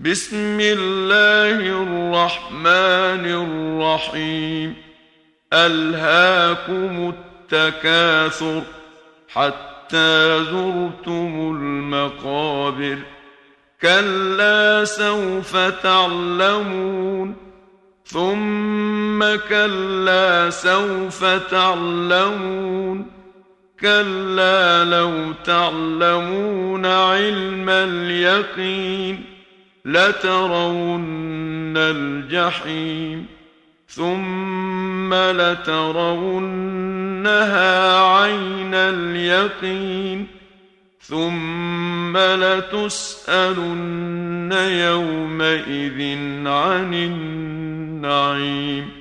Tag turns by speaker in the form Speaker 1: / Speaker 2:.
Speaker 1: بسم الله الرحمن الرحيم. ألهاكم التكاثر حتى زرتم المقابر. كلا سوف تعلمون. ثم كلا سوف تعلمون. كلا لو تعلمون علم اليقين. لترون الجحيم ثم لترونها عين اليقين ثم لتسألن يومئذ عن النعيم